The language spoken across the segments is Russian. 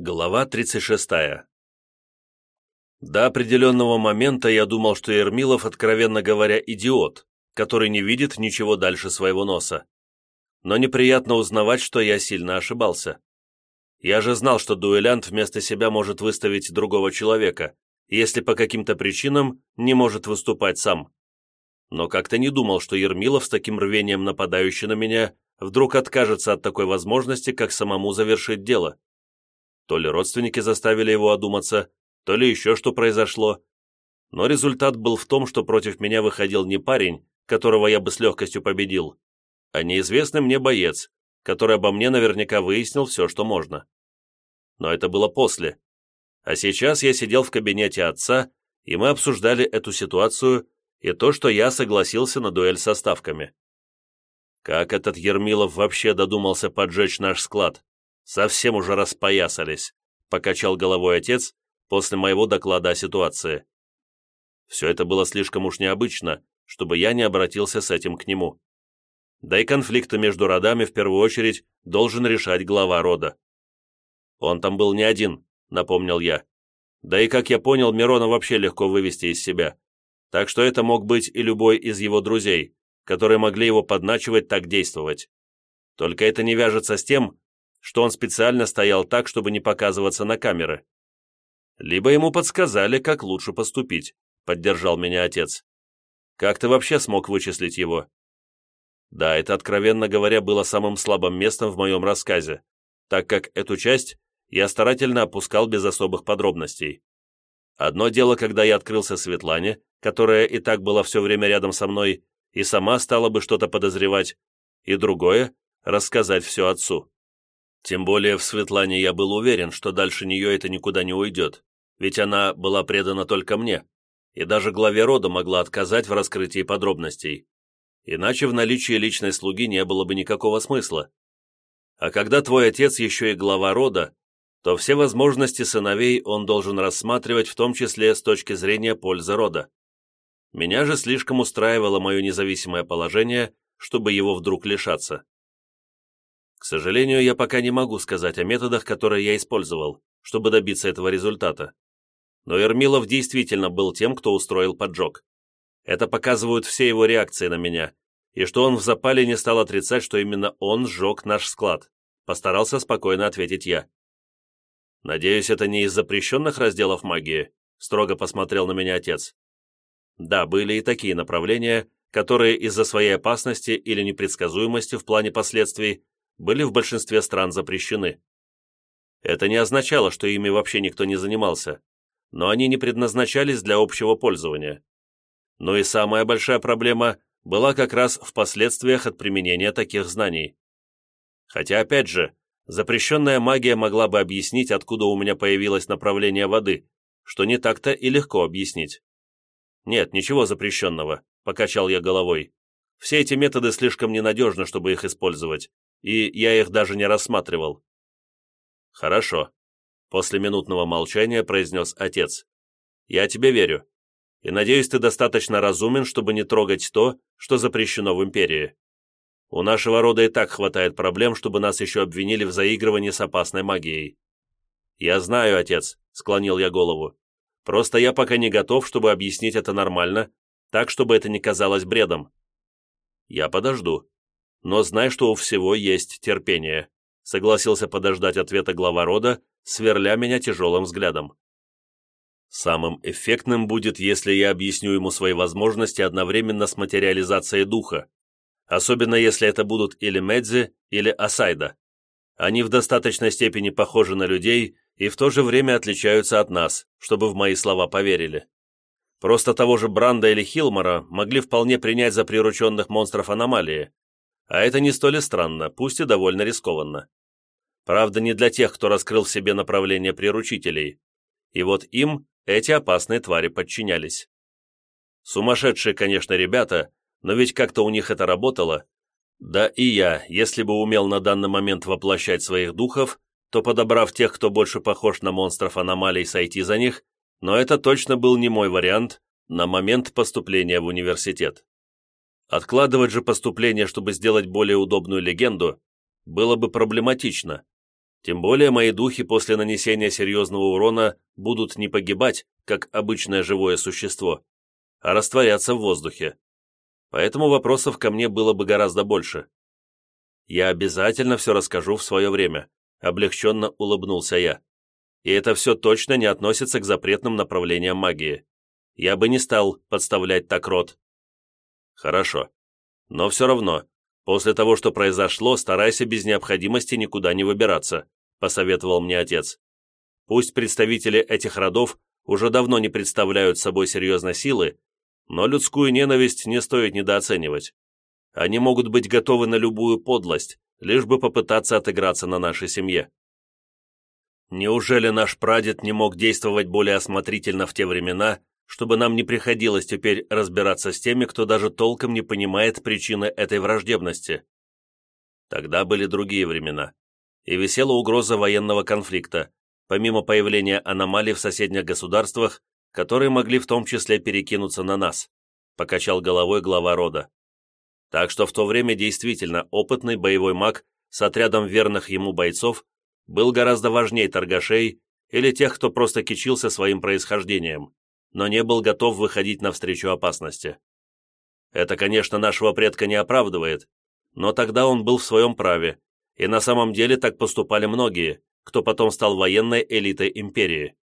Глава 36. До определенного момента я думал, что Ермилов, откровенно говоря, идиот, который не видит ничего дальше своего носа. Но неприятно узнавать, что я сильно ошибался. Я же знал, что дуэлянт вместо себя может выставить другого человека, если по каким-то причинам не может выступать сам. Но как-то не думал, что Ермилов с таким рвением нападающий на меня вдруг откажется от такой возможности, как самому завершить дело. То ли родственники заставили его одуматься, то ли еще что произошло. Но результат был в том, что против меня выходил не парень, которого я бы с легкостью победил, а неизвестный мне боец, который обо мне наверняка выяснил все, что можно. Но это было после. А сейчас я сидел в кабинете отца, и мы обсуждали эту ситуацию и то, что я согласился на дуэль со ставками. Как этот Ермилов вообще додумался поджечь наш склад? Совсем уже распоясались», — покачал головой отец после моего доклада о ситуации. Все это было слишком уж необычно, чтобы я не обратился с этим к нему. Да и конфликты между родами в первую очередь должен решать глава рода. Он там был не один, напомнил я. Да и, как я понял, Мирона вообще легко вывести из себя. Так что это мог быть и любой из его друзей, которые могли его подначивать так действовать. Только это не вяжется с тем, что он специально стоял так, чтобы не показываться на камеры. Либо ему подсказали, как лучше поступить, поддержал меня отец. Как ты вообще смог вычислить его? Да, это, откровенно говоря, было самым слабым местом в моем рассказе, так как эту часть я старательно опускал без особых подробностей. Одно дело, когда я открылся Светлане, которая и так была все время рядом со мной, и сама стала бы что-то подозревать, и другое — рассказать все отцу. Тем более в Светлане я был уверен, что дальше нее это никуда не уйдет, ведь она была предана только мне, и даже главе рода могла отказать в раскрытии подробностей. Иначе в наличии личной слуги не было бы никакого смысла. А когда твой отец еще и глава рода, то все возможности сыновей он должен рассматривать в том числе с точки зрения пользы рода. Меня же слишком устраивало мое независимое положение, чтобы его вдруг лишаться. К сожалению, я пока не могу сказать о методах, которые я использовал, чтобы добиться этого результата. Но Ермилов действительно был тем, кто устроил поджог. Это показывают все его реакции на меня, и что он в запале не стал отрицать, что именно он сжег наш склад. Постарался спокойно ответить я. «Надеюсь, это не из запрещенных разделов магии?» строго посмотрел на меня отец. Да, были и такие направления, которые из-за своей опасности или непредсказуемости в плане последствий были в большинстве стран запрещены. Это не означало, что ими вообще никто не занимался, но они не предназначались для общего пользования. Но и самая большая проблема была как раз в последствиях от применения таких знаний. Хотя, опять же, запрещенная магия могла бы объяснить, откуда у меня появилось направление воды, что не так-то и легко объяснить. «Нет, ничего запрещенного», — покачал я головой. «Все эти методы слишком ненадежны, чтобы их использовать и я их даже не рассматривал». «Хорошо», — после минутного молчания произнес отец. «Я тебе верю, и надеюсь, ты достаточно разумен, чтобы не трогать то, что запрещено в Империи. У нашего рода и так хватает проблем, чтобы нас еще обвинили в заигрывании с опасной магией». «Я знаю, отец», — склонил я голову. «Просто я пока не готов, чтобы объяснить это нормально, так, чтобы это не казалось бредом». «Я подожду», но знай, что у всего есть терпение», согласился подождать ответа глава рода, сверля меня тяжелым взглядом. Самым эффектным будет, если я объясню ему свои возможности одновременно с материализацией духа, особенно если это будут или Медзи, или Асайда. Они в достаточной степени похожи на людей и в то же время отличаются от нас, чтобы в мои слова поверили. Просто того же Бранда или Хилмора могли вполне принять за прирученных монстров аномалии, а это не столь и странно, пусть и довольно рискованно. Правда, не для тех, кто раскрыл в себе направление приручителей. И вот им эти опасные твари подчинялись. Сумасшедшие, конечно, ребята, но ведь как-то у них это работало. Да и я, если бы умел на данный момент воплощать своих духов, то, подобрав тех, кто больше похож на монстров аномалий, сойти за них, но это точно был не мой вариант на момент поступления в университет. Откладывать же поступление, чтобы сделать более удобную легенду, было бы проблематично. Тем более мои духи после нанесения серьезного урона будут не погибать, как обычное живое существо, а растворяться в воздухе. Поэтому вопросов ко мне было бы гораздо больше. Я обязательно все расскажу в свое время, облегченно улыбнулся я. И это все точно не относится к запретным направлениям магии. Я бы не стал подставлять так рот. Хорошо. Но все равно, после того, что произошло, старайся без необходимости никуда не выбираться, посоветовал мне отец. Пусть представители этих родов уже давно не представляют собой серьезной силы, но людскую ненависть не стоит недооценивать. Они могут быть готовы на любую подлость, лишь бы попытаться отыграться на нашей семье. Неужели наш прадед не мог действовать более осмотрительно в те времена, чтобы нам не приходилось теперь разбираться с теми, кто даже толком не понимает причины этой враждебности? Тогда были другие времена, и висела угроза военного конфликта, помимо появления аномалий в соседних государствах, которые могли в том числе перекинуться на нас, покачал головой глава рода. Так что в то время действительно опытный боевой маг с отрядом верных ему бойцов был гораздо важнее торгашей или тех, кто просто кичился своим происхождением, но не был готов выходить навстречу опасности. Это, конечно, нашего предка не оправдывает, но тогда он был в своем праве, и на самом деле так поступали многие, кто потом стал военной элитой империи.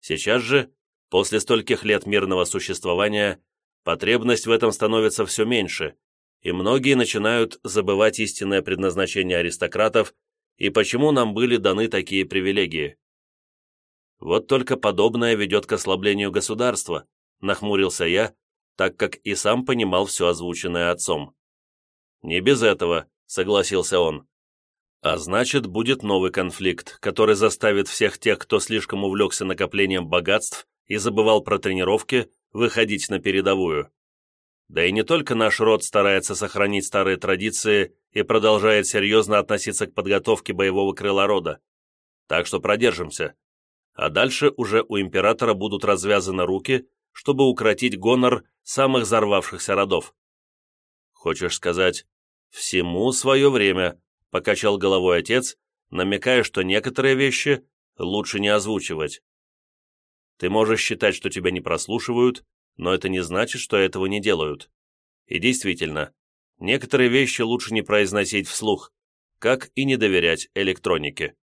Сейчас же, после стольких лет мирного существования, потребность в этом становится все меньше, и многие начинают забывать истинное предназначение аристократов и почему нам были даны такие привилегии. Вот только подобное ведет к ослаблению государства, нахмурился я, так как и сам понимал все озвученное отцом. Не без этого, согласился он. А значит, будет новый конфликт, который заставит всех тех, кто слишком увлекся накоплением богатств и забывал про тренировки, выходить на передовую. Да и не только наш род старается сохранить старые традиции и продолжает серьезно относиться к подготовке боевого крыла рода. Так что продержимся. А дальше уже у императора будут развязаны руки, чтобы укротить гонор самых взорвавшихся родов. Хочешь сказать, всему свое время, покачал головой отец, намекая, что некоторые вещи лучше не озвучивать. Ты можешь считать, что тебя не прослушивают, но это не значит, что этого не делают. И действительно, некоторые вещи лучше не произносить вслух, как и не доверять электронике.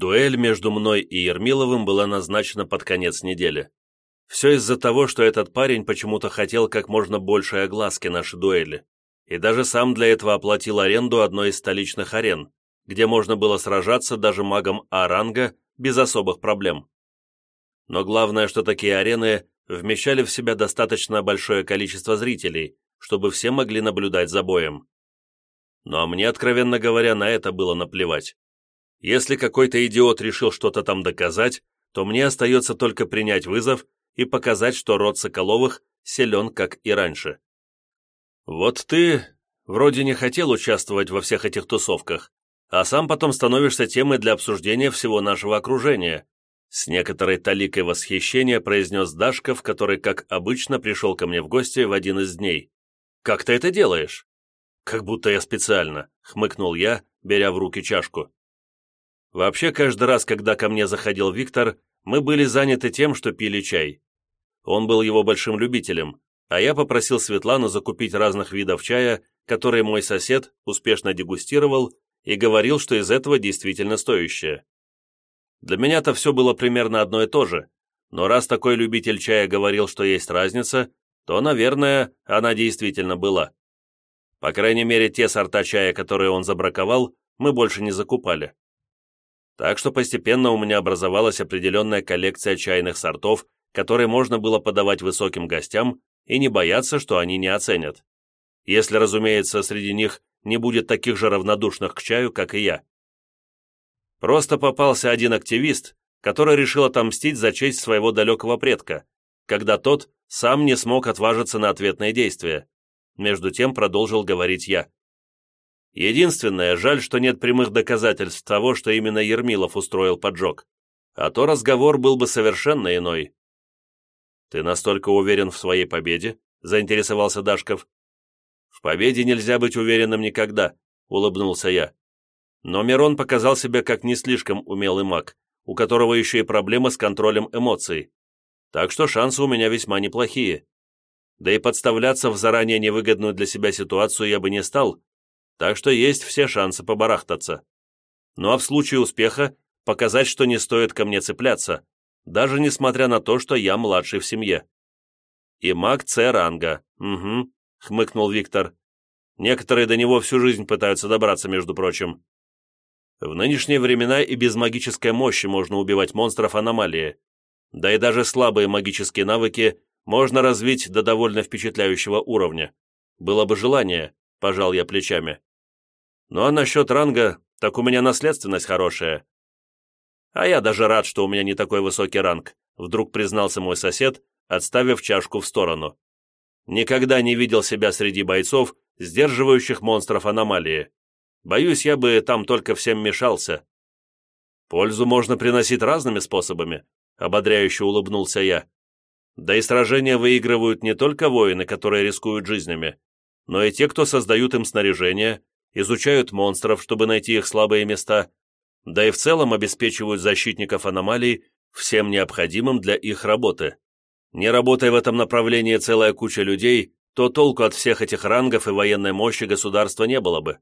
Дуэль между мной и Ермиловым была назначена под конец недели. Все из-за того, что этот парень почему-то хотел как можно большей огласки нашей дуэли, и даже сам для этого оплатил аренду одной из столичных арен, где можно было сражаться даже магом А-ранга без особых проблем. Но главное, что такие арены вмещали в себя достаточно большое количество зрителей, чтобы все могли наблюдать за боем. Ну а мне, откровенно говоря, на это было наплевать. Если какой-то идиот решил что-то там доказать, то мне остается только принять вызов и показать, что род Соколовых силен, как и раньше. Вот ты вроде не хотел участвовать во всех этих тусовках, а сам потом становишься темой для обсуждения всего нашего окружения. С некоторой таликой восхищения произнес Дашков, который, как обычно, пришел ко мне в гости в один из дней. «Как ты это делаешь?» «Как будто я специально», — хмыкнул я, беря в руки чашку. Вообще, каждый раз, когда ко мне заходил Виктор, мы были заняты тем, что пили чай. Он был его большим любителем, а я попросил Светлану закупить разных видов чая, которые мой сосед успешно дегустировал и говорил, что из этого действительно стоящее. Для меня-то все было примерно одно и то же, но раз такой любитель чая говорил, что есть разница, то, наверное, она действительно была. По крайней мере, те сорта чая, которые он забраковал, мы больше не закупали. Так что постепенно у меня образовалась определенная коллекция чайных сортов, которые можно было подавать высоким гостям и не бояться, что они не оценят. Если, разумеется, среди них не будет таких же равнодушных к чаю, как и я. Просто попался один активист, который решил отомстить за честь своего далекого предка, когда тот сам не смог отважиться на ответные действия. Между тем продолжил говорить я. Единственное, жаль, что нет прямых доказательств того, что именно Ермилов устроил поджог. А то разговор был бы совершенно иной. «Ты настолько уверен в своей победе?» — заинтересовался Дашков. «В победе нельзя быть уверенным никогда», — улыбнулся я. Но Мирон показал себя как не слишком умелый маг, у которого еще и проблемы с контролем эмоций. Так что шансы у меня весьма неплохие. Да и подставляться в заранее невыгодную для себя ситуацию я бы не стал, так что есть все шансы побарахтаться. Ну а в случае успеха показать, что не стоит ко мне цепляться, даже несмотря на то, что я младший в семье. И маг С-ранга, угу, хмыкнул Виктор. Некоторые до него всю жизнь пытаются добраться, между прочим. В нынешние времена и без магической мощи можно убивать монстров аномалии. Да и даже слабые магические навыки можно развить до довольно впечатляющего уровня. Было бы желание, пожал я плечами. Ну а насчет ранга, так у меня наследственность хорошая. А я даже рад, что у меня не такой высокий ранг, вдруг признался мой сосед, отставив чашку в сторону. Никогда не видел себя среди бойцов, сдерживающих монстров аномалии. Боюсь, я бы там только всем мешался. Пользу можно приносить разными способами, ободряюще улыбнулся я. Да и сражения выигрывают не только воины, которые рискуют жизнями, но и те, кто создают им снаряжение, изучают монстров, чтобы найти их слабые места, да и в целом обеспечивают защитников аномалий всем необходимым для их работы. Не работая в этом направлении целая куча людей, то толку от всех этих рангов и военной мощи государства не было бы.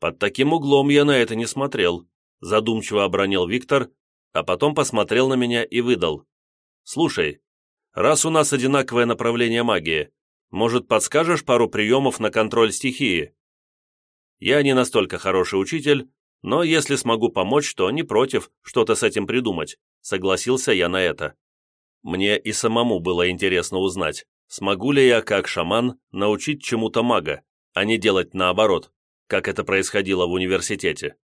Под таким углом я на это не смотрел, задумчиво обронил Виктор, а потом посмотрел на меня и выдал. «Слушай, раз у нас одинаковое направление магии, может, подскажешь пару приемов на контроль стихии?» Я не настолько хороший учитель, но если смогу помочь, то не против что-то с этим придумать, согласился я на это. Мне и самому было интересно узнать, смогу ли я, как шаман, научить чему-то мага, а не делать наоборот, как это происходило в университете.